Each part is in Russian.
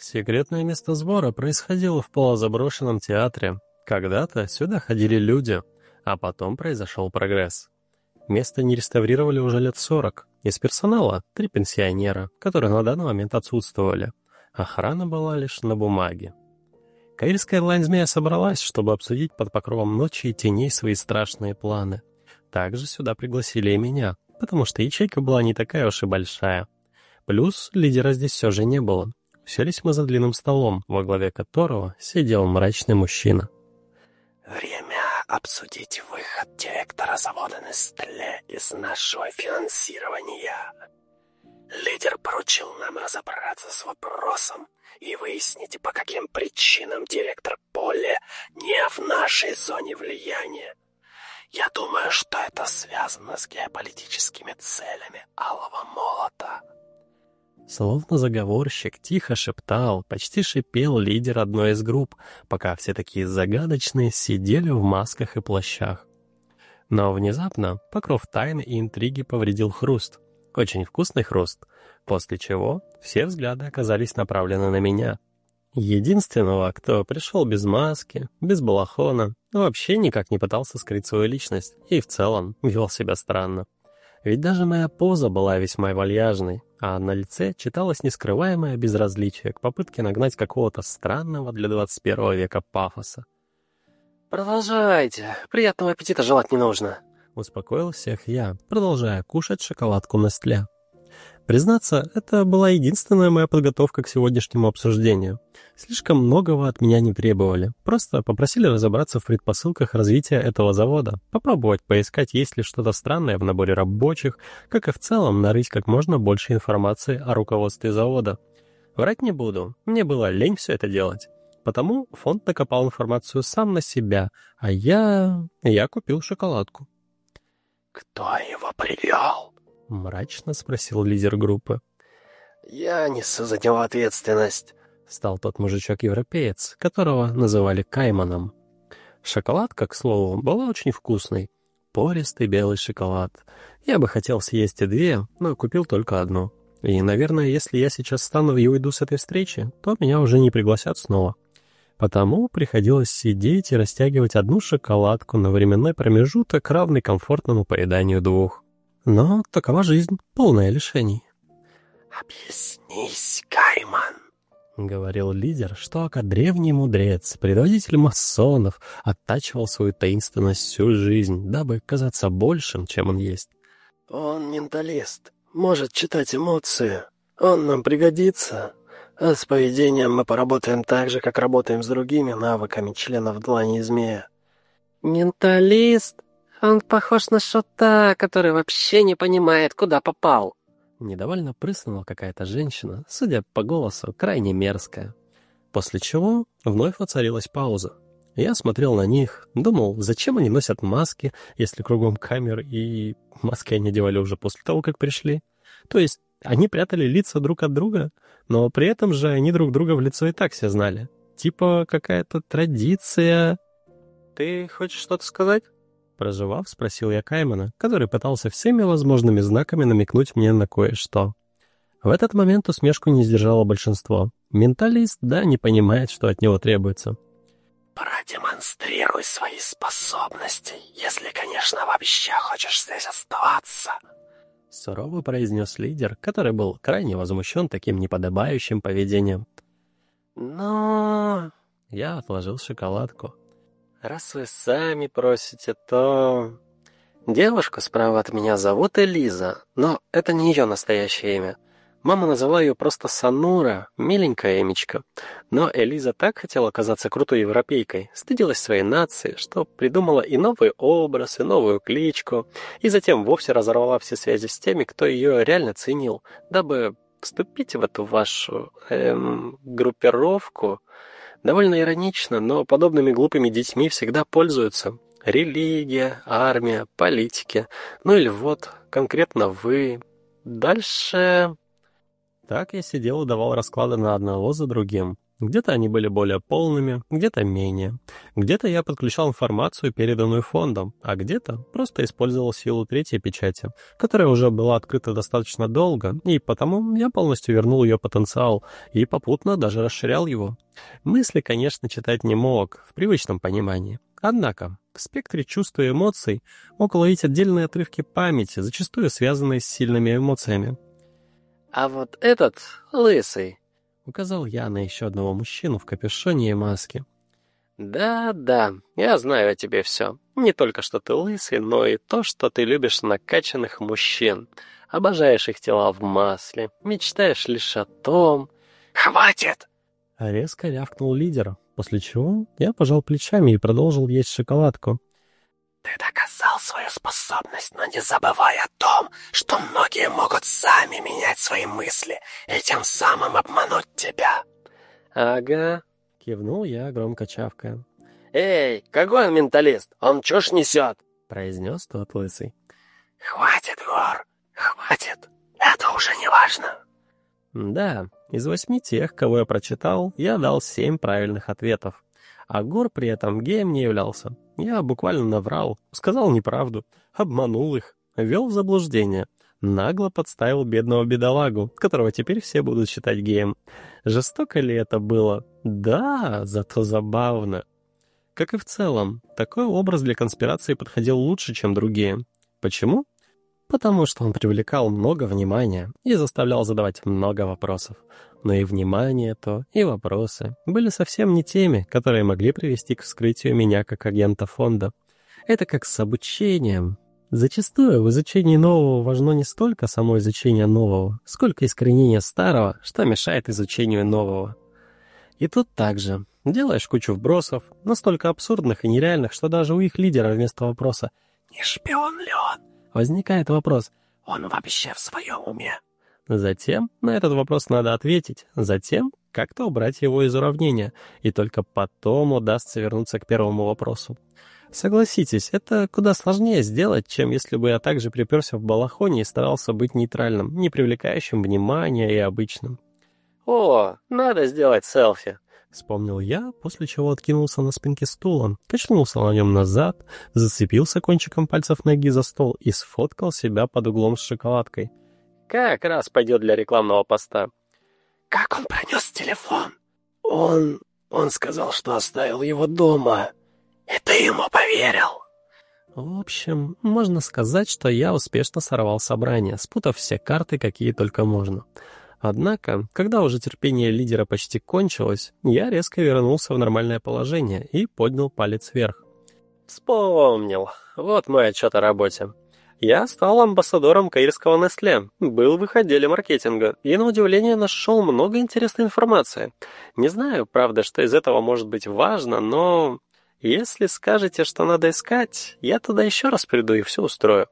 Секретное место сбора происходило в полузаброшенном театре. Когда-то сюда ходили люди, а потом произошел прогресс. Место не реставрировали уже лет сорок. Из персонала — три пенсионера, которые на данный момент отсутствовали. Охрана была лишь на бумаге. Каирская лайн-змея собралась, чтобы обсудить под покровом ночи и теней свои страшные планы. Также сюда пригласили и меня, потому что ячейка была не такая уж и большая. Плюс лидера здесь все же не было. Селись мы за длинным столом, во главе которого сидел мрачный мужчина. «Время обсудить выход директора завода Нестле из нашего финансирования. Лидер поручил нам разобраться с вопросом и выяснить, по каким причинам директор Поле не в нашей зоне влияния. Я думаю, что это связано с геополитическими целями Алого Молота». Словно заговорщик тихо шептал, почти шипел лидер одной из групп, пока все такие загадочные сидели в масках и плащах. Но внезапно покров тайны и интриги повредил хруст. Очень вкусный хруст, после чего все взгляды оказались направлены на меня. Единственного, кто пришел без маски, без балахона, вообще никак не пытался скрыть свою личность и в целом вел себя странно. Ведь даже моя поза была весьма вальяжной, а на лице читалось нескрываемое безразличие к попытке нагнать какого-то странного для 21 века пафоса. «Продолжайте. Приятного аппетита желать не нужно», — успокоил всех я, продолжая кушать шоколадку Нестле. Признаться, это была единственная моя подготовка к сегодняшнему обсуждению. Слишком многого от меня не требовали. Просто попросили разобраться в предпосылках развития этого завода, попробовать поискать, есть ли что-то странное в наборе рабочих, как и в целом нарыть как можно больше информации о руководстве завода. Врать не буду, мне было лень все это делать. Потому фонд накопал информацию сам на себя, а я... я купил шоколадку. «Кто его привел?» — мрачно спросил лидер группы. «Я несу за него ответственность», — стал тот мужичок-европеец, которого называли Кайманом. Шоколадка, к слову, была очень вкусной. Пористый белый шоколад. Я бы хотел съесть и две, но купил только одну. И, наверное, если я сейчас стану и уйду с этой встречи, то меня уже не пригласят снова. Потому приходилось сидеть и растягивать одну шоколадку на временной промежуток, равный комфортному поеданию двух. Но такова жизнь, полная лишений. «Объяснись, Кайман!» — говорил лидер, что ака древний мудрец, предводитель масонов, оттачивал свою таинственность всю жизнь, дабы казаться большим, чем он есть. «Он менталист, может читать эмоции. Он нам пригодится. А с поведением мы поработаем так же, как работаем с другими навыками членов длани змея». «Менталист?» Он похож на шота, который вообще не понимает, куда попал. Недовольно прыснула какая-то женщина, судя по голосу, крайне мерзкая. После чего вновь воцарилась пауза. Я смотрел на них, думал, зачем они носят маски, если кругом камер, и маски они одевали уже после того, как пришли. То есть они прятали лица друг от друга, но при этом же они друг друга в лицо и так все знали. Типа какая-то традиция... Ты хочешь что-то сказать? Проживав, спросил я Каймана, который пытался всеми возможными знаками намекнуть мне на кое-что. В этот момент усмешку не сдержало большинство. Менталист, да, не понимает, что от него требуется. «Продемонстрируй свои способности, если, конечно, вообще хочешь здесь оставаться», — сурово произнес лидер, который был крайне возмущен таким неподобающим поведением. «Но...» Я отложил шоколадку. Раз вы сами просите, то... Девушку справа от меня зовут Элиза, но это не ее настоящее имя. Мама назвала ее просто Санура, миленькая Эмичка. Но Элиза так хотела казаться крутой европейкой, стыдилась своей нации, что придумала и новый образ, и новую кличку, и затем вовсе разорвала все связи с теми, кто ее реально ценил, дабы вступить в эту вашу эм, группировку Довольно иронично, но подобными глупыми детьми всегда пользуются. Религия, армия, политики. Ну или вот, конкретно вы. Дальше... Так я сидел и давал расклады на одного за другим. Где-то они были более полными, где-то менее. Где-то я подключал информацию, переданную фондом, а где-то просто использовал силу третьей печати, которая уже была открыта достаточно долго, и потому я полностью вернул ее потенциал и попутно даже расширял его. Мысли, конечно, читать не мог, в привычном понимании. Однако, в спектре чувств и эмоций мог ловить отдельные отрывки памяти, зачастую связанные с сильными эмоциями. «А вот этот лысый», Указал я на еще одного мужчину в капюшоне и маске. «Да-да, я знаю о тебе все. Не только что ты лысый, но и то, что ты любишь накачанных мужчин. Обожаешь их тела в масле, мечтаешь лишь о том...» «Хватит!» Резко рявкнул лидер, после чего я пожал плечами и продолжил есть шоколадку. Доказал свою способность, но не забывай о том, что многие могут сами менять свои мысли и тем самым обмануть тебя. Ага, кивнул я, громко чавкая. Эй, какой он менталист? Он чушь несет, произнес тот лысый. Хватит, Гор, хватит. Это уже не важно. Да, из восьми тех, кого я прочитал, я дал семь правильных ответов. А Гор при этом геем не являлся. Я буквально наврал, сказал неправду, обманул их, вел в заблуждение, нагло подставил бедного бедолагу, которого теперь все будут считать геем. Жестоко ли это было? Да, зато забавно. Как и в целом, такой образ для конспирации подходил лучше, чем другие. Почему? Потому что он привлекал много внимания и заставлял задавать много вопросов. Но и внимание то, и вопросы были совсем не теми, которые могли привести к вскрытию меня как агента фонда. Это как с обучением. Зачастую в изучении нового важно не столько само изучение нового, сколько искоренение старого, что мешает изучению нового. И тут также. Делаешь кучу вбросов, настолько абсурдных и нереальных, что даже у их лидера вместо вопроса «Не шпион ли он?» Возникает вопрос «Он вообще в своем уме?» Затем на этот вопрос надо ответить, затем как-то убрать его из уравнения, и только потом удастся вернуться к первому вопросу. Согласитесь, это куда сложнее сделать, чем если бы я также приперся в балахоне и старался быть нейтральным, не привлекающим внимания и обычным. «О, надо сделать селфи!» Вспомнил я, после чего откинулся на спинке стула, качнулся на нем назад, зацепился кончиком пальцев ноги за стол и сфоткал себя под углом с шоколадкой. Как раз пойдет для рекламного поста. Как он пронес телефон? Он... он сказал, что оставил его дома. И ты ему поверил? В общем, можно сказать, что я успешно сорвал собрание, спутав все карты, какие только можно. Однако, когда уже терпение лидера почти кончилось, я резко вернулся в нормальное положение и поднял палец вверх. Вспомнил. Вот мой отчет о работе. Я стал амбассадором каирского Nestle, был в их отделе маркетинга и, на удивление, нашел много интересной информации. Не знаю, правда, что из этого может быть важно, но если скажете, что надо искать, я туда еще раз приду и все устрою.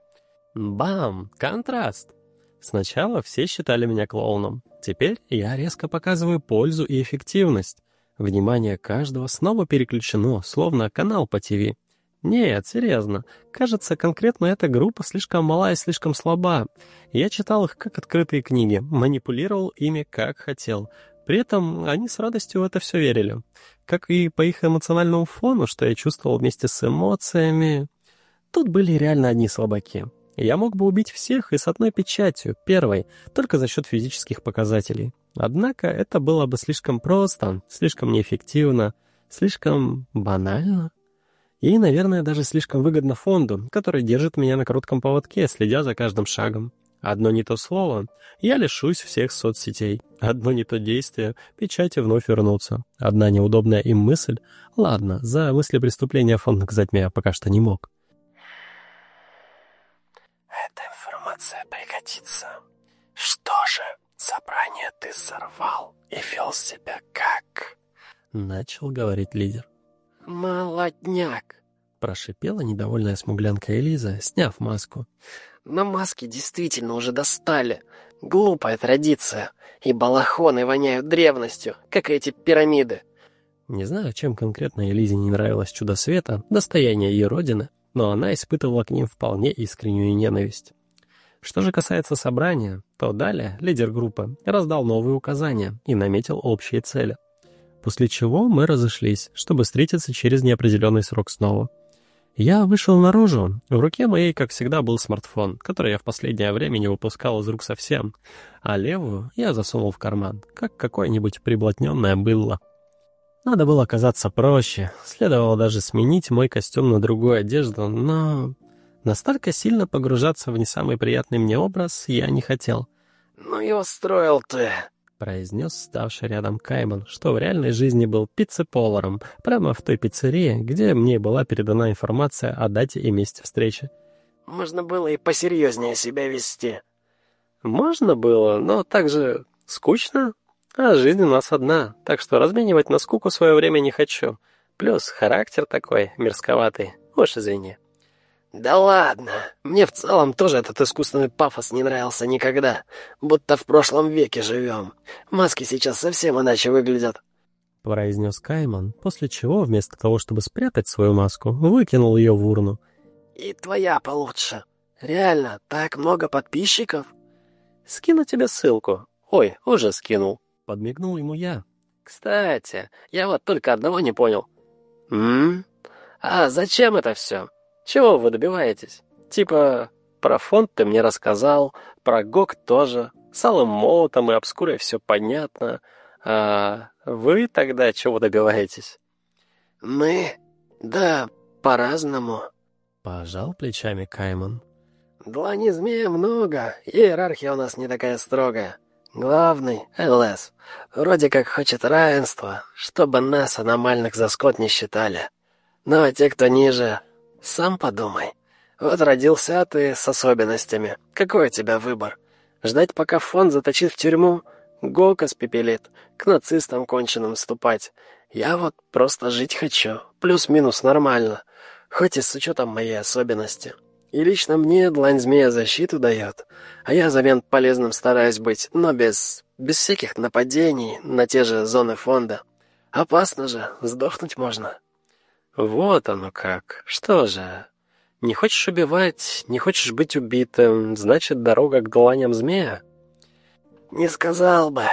Бам! Контраст! Сначала все считали меня клоуном. Теперь я резко показываю пользу и эффективность. Внимание каждого снова переключено, словно канал по ТВ. Нет, серьезно. Кажется, конкретно эта группа слишком мала и слишком слаба. Я читал их как открытые книги, манипулировал ими как хотел. При этом они с радостью в это все верили. Как и по их эмоциональному фону, что я чувствовал вместе с эмоциями. Тут были реально одни слабаки. Я мог бы убить всех и с одной печатью, первой, только за счет физических показателей. Однако это было бы слишком просто, слишком неэффективно, слишком банально. И, наверное, даже слишком выгодно фонду, который держит меня на коротком поводке, следя за каждым шагом. Одно не то слово, я лишусь всех соцсетей. Одно не то действие, печати вновь вернутся. Одна неудобная им мысль. Ладно, за мысли преступления фонд наказать меня пока что не мог. Информация пригодится. Что же, собрание ты сорвал и вел себя как... Начал говорить лидер. «Молодняк!» — прошипела недовольная смуглянка Элиза, сняв маску. «Но маски действительно уже достали. Глупая традиция. И балахоны воняют древностью, как и эти пирамиды». Не знаю, чем конкретно Элизе не нравилось чудо света, достояние ее родины, но она испытывала к ним вполне искреннюю ненависть. Что же касается собрания, то далее лидер группы раздал новые указания и наметил общие цели. после чего мы разошлись, чтобы встретиться через неопределенный срок снова. Я вышел наружу. В руке моей, как всегда, был смартфон, который я в последнее время не выпускал из рук совсем, а левую я засунул в карман, как какое-нибудь приблотненное было. Надо было оказаться проще, следовало даже сменить мой костюм на другую одежду, но настолько сильно погружаться в не самый приятный мне образ я не хотел. «Ну и устроил ты!» — произнес ставший рядом Кайман, что в реальной жизни был пиццеполором, прямо в той пиццерии, где мне была передана информация о дате и месте встречи. «Можно было и посерьезнее себя вести». «Можно было, но так же скучно. А жизнь у нас одна, так что разменивать на скуку свое время не хочу. Плюс характер такой мерзковатый, уж извини». «Да ладно, мне в целом тоже этот искусственный пафос не нравился никогда. Будто в прошлом веке живем. Маски сейчас совсем иначе выглядят». Произнес Кайман, после чего, вместо того, чтобы спрятать свою маску, выкинул ее в урну. «И твоя получше. Реально, так много подписчиков?» «Скину тебе ссылку. Ой, уже скинул». Подмигнул ему я. «Кстати, я вот только одного не понял». «М? А зачем это все?» Чего вы добиваетесь? Типа, про фонд ты мне рассказал, про ГОК тоже, с Алым Молотом и Обскурой все понятно. А вы тогда чего добиваетесь? Мы? Да, по-разному. Пожал плечами Кайман. Длани змея много, иерархия у нас не такая строгая. Главный, ЛС, вроде как хочет равенства, чтобы нас, аномальных, за скот не считали. Но те, кто ниже, сам подумай. Вот родился ты с особенностями. Какой у тебя выбор? Ждать, пока фонд заточит в тюрьму? Голка спепелит. К нацистам конченым ступать. Я вот просто жить хочу. Плюс-минус нормально. Хоть и с учетом моей особенности. И лично мне длань змея защиту дает. А я взамен полезным стараюсь быть, но без... без всяких нападений на те же зоны фонда. Опасно же, сдохнуть можно. Вот оно как. Что же? Не хочешь убивать, не хочешь быть убитым, значит, дорога к дланям змея? Не сказал бы.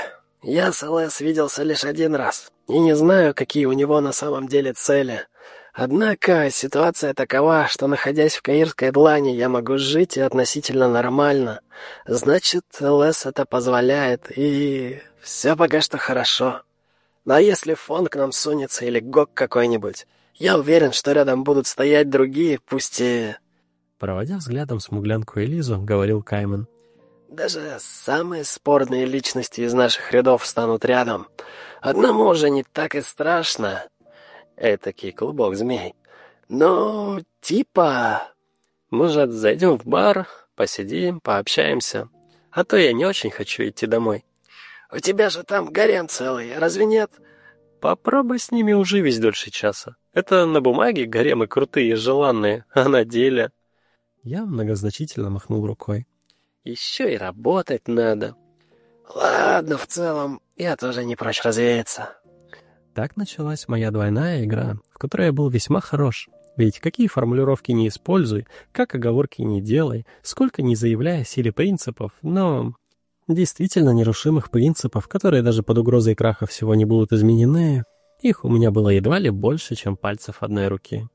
Я с ЛС виделся лишь один раз, и не знаю, какие у него на самом деле цели. Однако ситуация такова, что, находясь в Каирской длани, я могу жить и относительно нормально. Значит, ЛС это позволяет, и все пока что хорошо. Но если фон к нам сунется или ГОК какой-нибудь, я уверен, что рядом будут стоять другие, пусть и...» Проводя взглядом смуглянку Элизу, говорил Кайман. «Даже самые спорные личности из наших рядов станут рядом. Одному уже не так и страшно. Этакий клубок змей. Но типа...» «Может, зайдем в бар, посидим, пообщаемся? А то я не очень хочу идти домой». «У тебя же там гарем целый, разве нет?» Попробуй с ними уживись дольше часа. Это на бумаге гаремы крутые желанные, а на деле... Я многозначительно махнул рукой. Еще и работать надо. Ладно, в целом, я тоже не прочь развеяться. Так началась моя двойная игра, в которой я был весьма хорош. Ведь какие формулировки не используй, как оговорки не делай, сколько не заявляя силе принципов, но действительно нерушимых принципов, которые даже под угрозой краха всего не будут изменены, их у меня было едва ли больше, чем пальцев одной руки.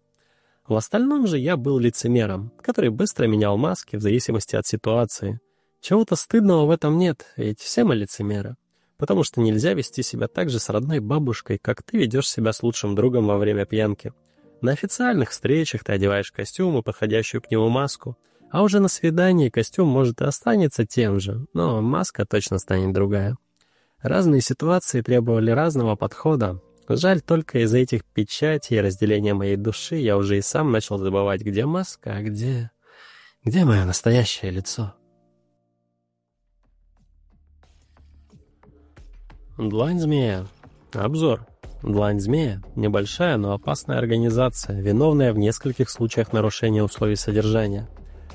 В остальном же я был лицемером, который быстро менял маски в зависимости от ситуации. Чего-то стыдного в этом нет, ведь все мы лицемеры. Потому что нельзя вести себя так же с родной бабушкой, как ты ведешь себя с лучшим другом во время пьянки. На официальных встречах ты одеваешь костюм и подходящую к нему маску, а уже на свидании костюм может и останется тем же, но маска точно станет другая. Разные ситуации требовали разного подхода. Жаль, только из-за этих печатей и разделения моей души я уже и сам начал забывать, где маска, а где... Где мое настоящее лицо? Длань змея. Обзор. Длань змея – небольшая, но опасная организация, виновная в нескольких случаях нарушения условий содержания.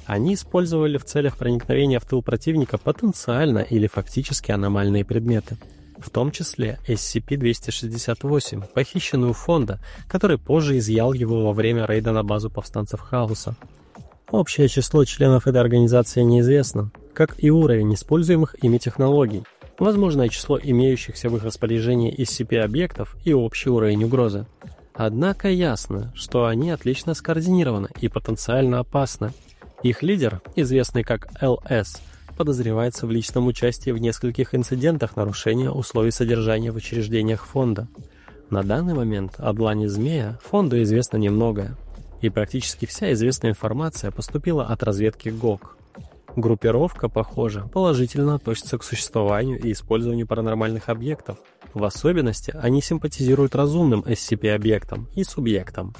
Они использовали в целях проникновения в тыл противника потенциально или фактически аномальные предметы, в том числе SCP-268, похищенную у фонда, который позже изъял его во время рейда на базу повстанцев Хаоса. Общее число членов этой организации неизвестно, как и уровень используемых ими технологий. возможное число имеющихся в их распоряжении SCP-объектов и общий уровень угрозы. Однако ясно, что они отлично скоординированы и потенциально опасны. Их лидер, известный как ЛС, подозревается в личном участии в нескольких инцидентах нарушения условий содержания в учреждениях фонда. На данный момент о длани змея фонду известно немногое, и практически вся известная информация поступила от разведки ГОК. Группировка, похоже, положительно относится к существованию и использованию паранормальных объектов. В особенности они симпатизируют разумным SCP-объектам и субъектам.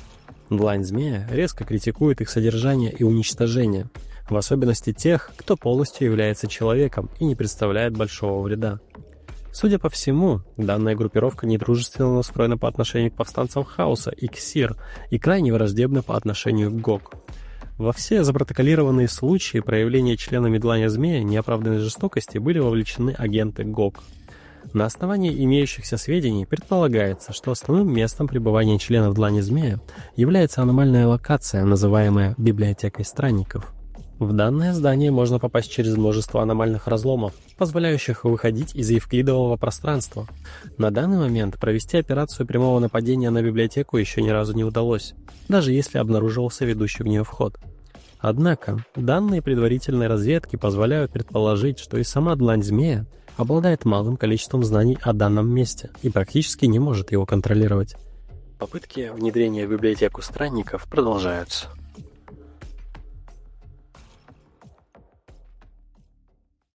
Длань Змея резко критикует их содержание и уничтожение, в особенности тех, кто полностью является человеком и не представляет большого вреда. Судя по всему, данная группировка недружественно настроена по отношению к повстанцам Хаоса и Ксир и крайне враждебна по отношению к ГОК. Во все запротоколированные случаи проявления членами Длани Змея неоправданной жестокости были вовлечены агенты ГОК. На основании имеющихся сведений предполагается, что основным местом пребывания членов Длани Змея является аномальная локация, называемая «библиотекой странников». В данное здание можно попасть через множество аномальных разломов, позволяющих выходить из евклидового пространства. На данный момент провести операцию прямого нападения на библиотеку еще ни разу не удалось, даже если обнаруживался ведущий в нее вход. Однако, данные предварительной разведки позволяют предположить, что и сама длань змея обладает малым количеством знаний о данном месте и практически не может его контролировать. Попытки внедрения в библиотеку странников продолжаются.